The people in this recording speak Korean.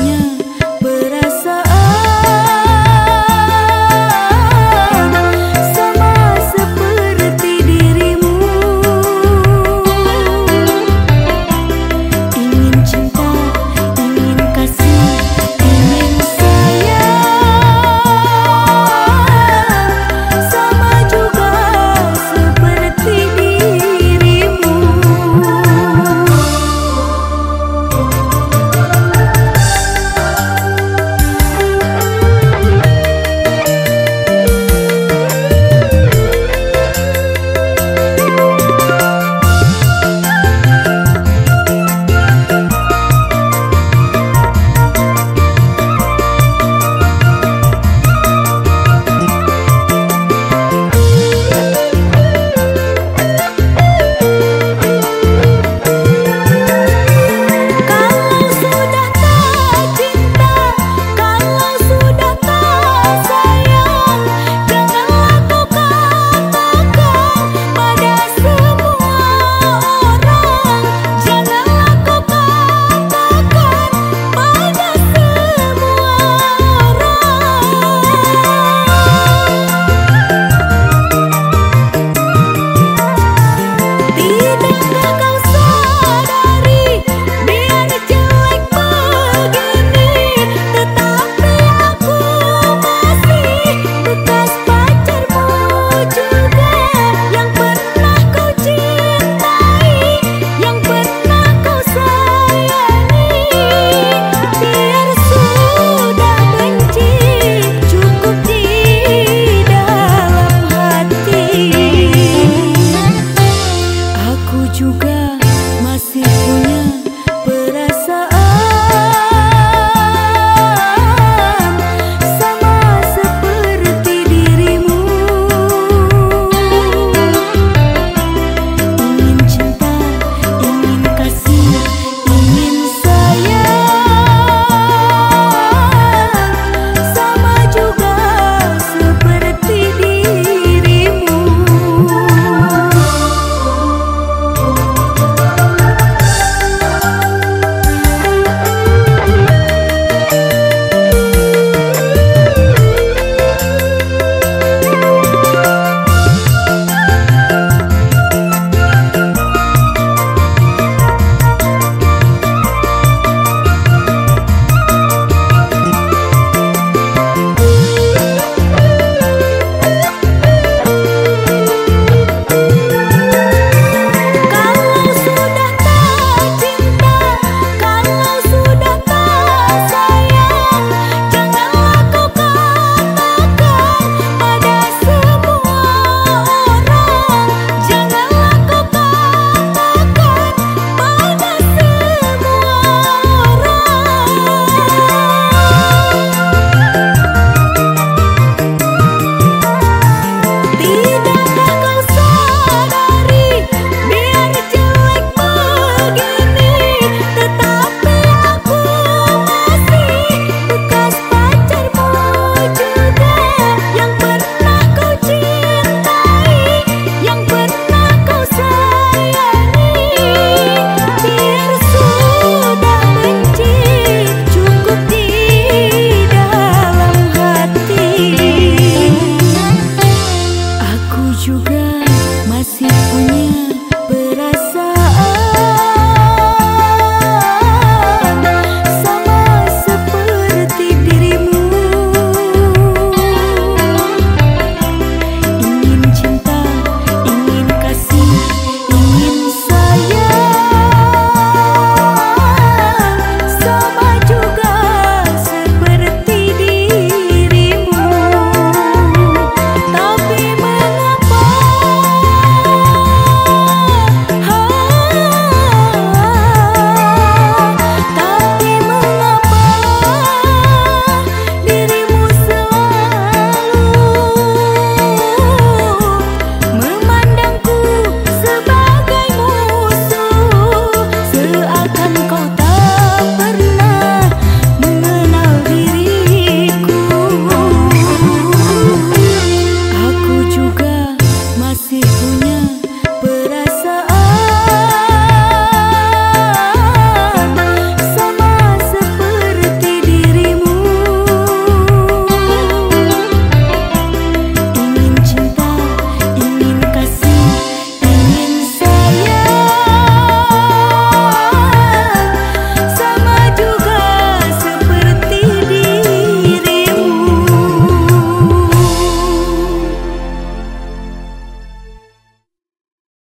nya